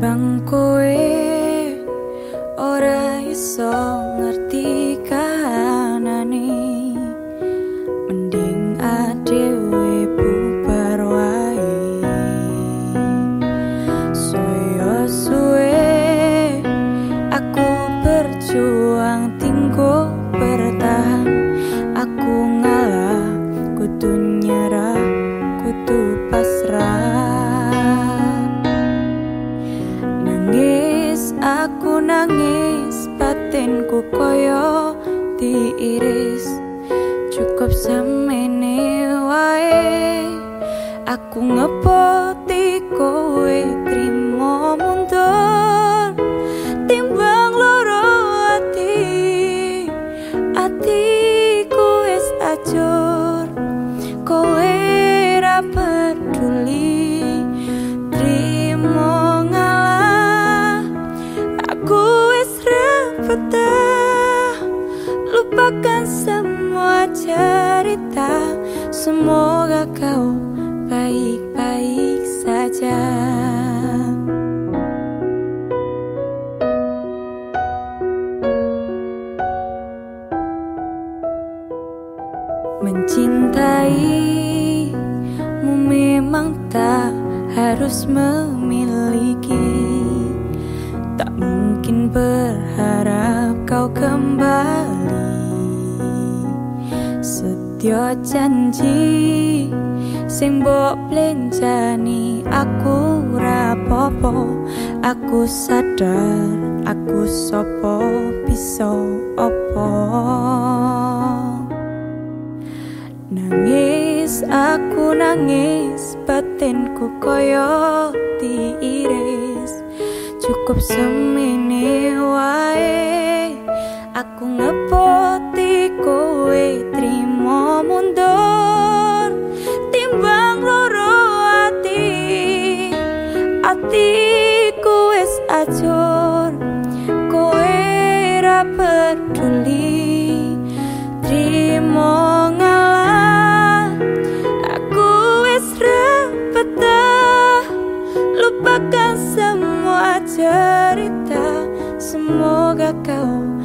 Timbang kowe ora iso ngerti kahanane. Mending adewe bubar wae. Soyo suwe aku berjuang tinggo bertahan. Aku ngalah kudu nyerah kudu aku nangis batinku koyo diiris. Cukup semene wae aku ngepoti kowe cerita. Semoga kau baik-baik saja. Mencintaimu memang tak harus memiliki. Tak mungkin berharap kau kembali Setia janji Sing mbok plenjani aku rapopo Aku sadar aku sopo bisa opo Nangis aku nangis batinku koyo diiris. Cukup semene wae Aku ngepoti kowe cerita Semoga kau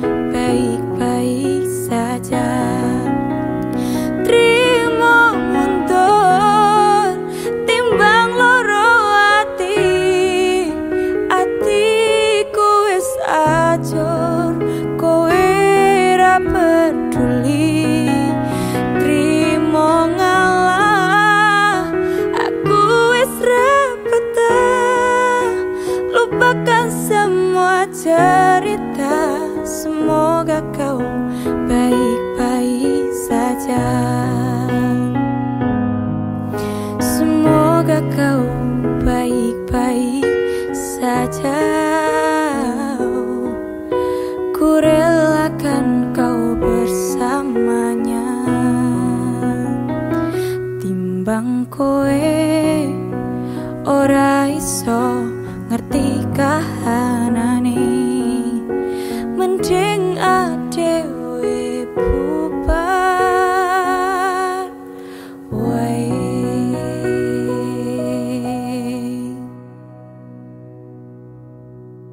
cerita Semoga kau baik-baik saja. Semoga kau baik-baik saja. Ku relakan kau bersamanya. Timbang kowe ora iso ngerti kahan